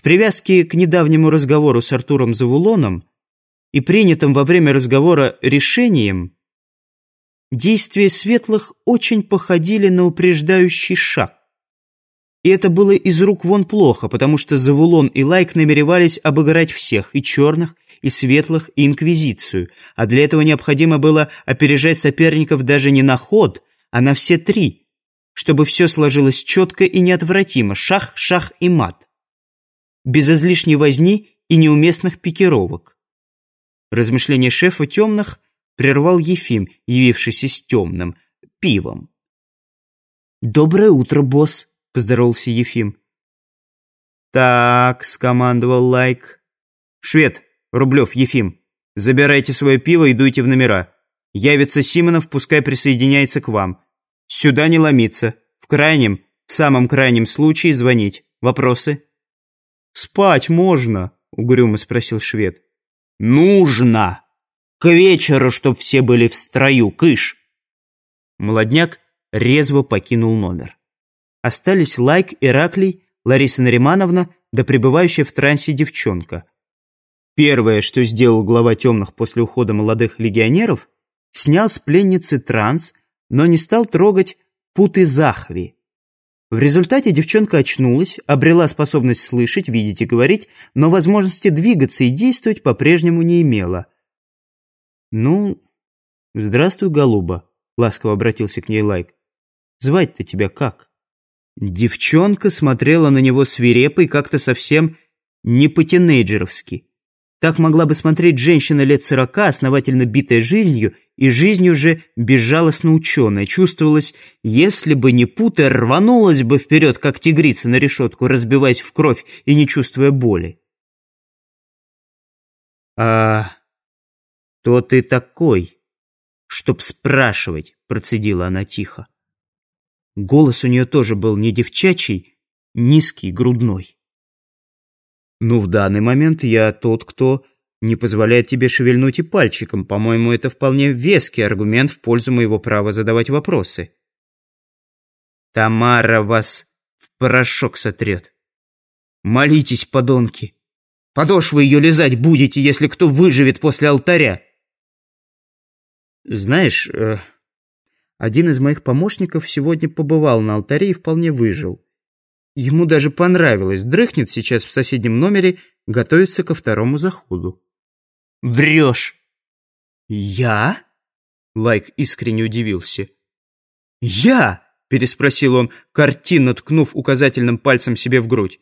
В привязке к недавнему разговору с Артуром Завулоном и принятым во время разговора решением, действия светлых очень походили на упреждающий шаг. И это было из рук вон плохо, потому что Завулон и Лайк намеревались обыграть всех, и черных, и светлых, и инквизицию, а для этого необходимо было опережать соперников даже не на ход, а на все три, чтобы все сложилось четко и неотвратимо, шах, шах и мат. Без излишней возни и неуместных пикировок. Размышления шефа темных прервал Ефим, явившийся с темным, пивом. «Доброе утро, босс!» — поздоровался Ефим. «Так», — скомандовал Лайк. «Швед, Рублев, Ефим, забирайте свое пиво и дуйте в номера. Явится Симонов, пускай присоединяется к вам. Сюда не ломиться. В крайнем, самом крайнем случае звонить. Вопросы?» «Спать можно?» — угрюмо спросил швед. «Нужно! К вечеру, чтоб все были в строю, кыш!» Молодняк резво покинул номер. Остались Лайк, Ираклий, Лариса Наримановна да пребывающая в трансе девчонка. Первое, что сделал глава темных после ухода молодых легионеров, снял с пленницы транс, но не стал трогать путы захви. В результате девчонка очнулась, обрела способность слышать, видеть и говорить, но возможности двигаться и действовать по-прежнему не имела. «Ну, здравствуй, голуба», — ласково обратился к ней Лайк. «Звать-то тебя как?» Девчонка смотрела на него свирепо и как-то совсем не по-тинейджеровски. Так могла бы смотреть женщина лет сорока, основательно битая жизнью, и жизнью же безжалостно ученая. Чувствовалось, если бы не пута, рванулась бы вперед, как тигрица на решетку, разбиваясь в кровь и не чувствуя боли. «А кто ты такой, чтоб спрашивать?» – процедила она тихо. Голос у нее тоже был не девчачий, низкий, грудной. «Ну, в данный момент я тот, кто не позволяет тебе шевельнуть и пальчиком. По-моему, это вполне веский аргумент в пользу моего права задавать вопросы». «Тамара вас в порошок сотрет. Молитесь, подонки. Подошвы ее лизать будете, если кто выживет после алтаря». «Знаешь, э, один из моих помощников сегодня побывал на алтаре и вполне выжил. Ему даже понравилось. Дрыхнет сейчас в соседнем номере, готовится ко второму заходу. «Врешь!» «Я?» Лайк искренне удивился. «Я?» – переспросил он, картинно ткнув указательным пальцем себе в грудь.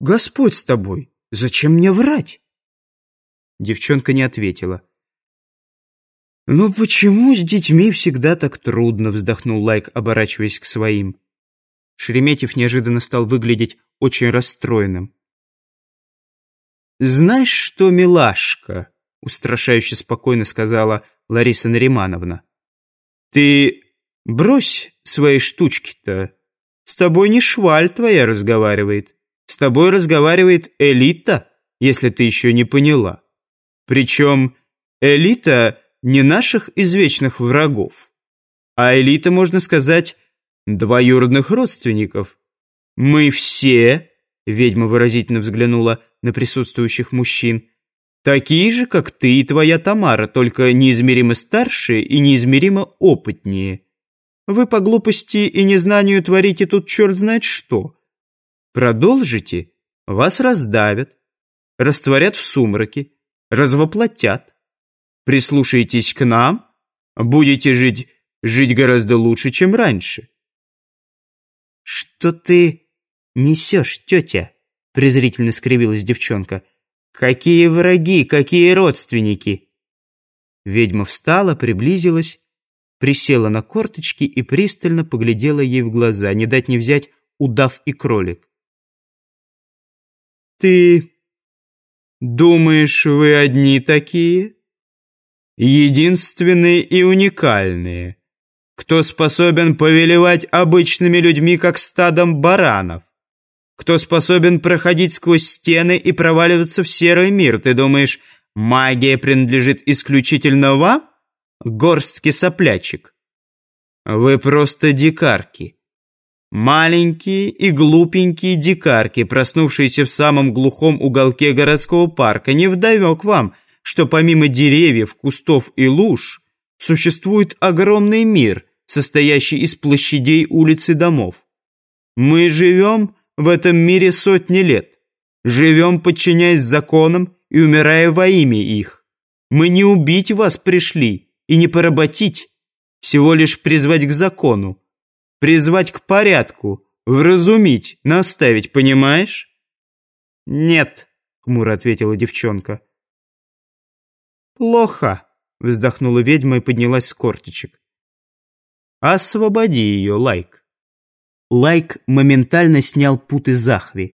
«Господь с тобой! Зачем мне врать?» Девчонка не ответила. «Ну почему с детьми всегда так трудно?» – вздохнул Лайк, оборачиваясь к своим. Шереметьев неожиданно стал выглядеть очень расстроенным. «Знаешь что, милашка?» – устрашающе спокойно сказала Лариса Наримановна. «Ты брось свои штучки-то. С тобой не шваль твоя разговаривает. С тобой разговаривает элита, если ты еще не поняла. Причем элита не наших извечных врагов, а элита, можно сказать, двоюродных родственников. Мы все, ведьма выразительно взглянула на присутствующих мужчин, такие же, как ты и твоя Тамара, только неизмеримо старше и неизмеримо опытнее. Вы по глупости и незнанию творите тут черт знает что. Продолжите, вас раздавят, растворят в сумраке, развоплотят. Прислушайтесь к нам, будете жить, жить гораздо лучше, чем раньше». «Что ты несешь, тетя?» – презрительно скривилась девчонка. «Какие враги, какие родственники!» Ведьма встала, приблизилась, присела на корточки и пристально поглядела ей в глаза, не дать не взять удав и кролик. «Ты думаешь, вы одни такие?» единственные и уникальные, кто способен повелевать обычными людьми, как стадом баранов, кто способен проходить сквозь стены и проваливаться в серый мир. Ты думаешь, магия принадлежит исключительно вам, горстке соплячек? Вы просто дикарки. Маленькие и глупенькие дикарки, проснувшиеся в самом глухом уголке городского парка, не вдовек вам, что помимо деревьев, кустов и луж существует огромный мир, состоящий из площадей, улиц и домов. Мы живем в этом мире сотни лет, живем, подчиняясь законам и умирая во имя их. Мы не убить вас пришли и не поработить, всего лишь призвать к закону, призвать к порядку, вразумить, наставить, понимаешь? Нет, хмуро ответила девчонка. Плохо, вздохнула ведьма и поднялась с корточек. Освободи ее, Лайк. Лайк моментально снял путы захви.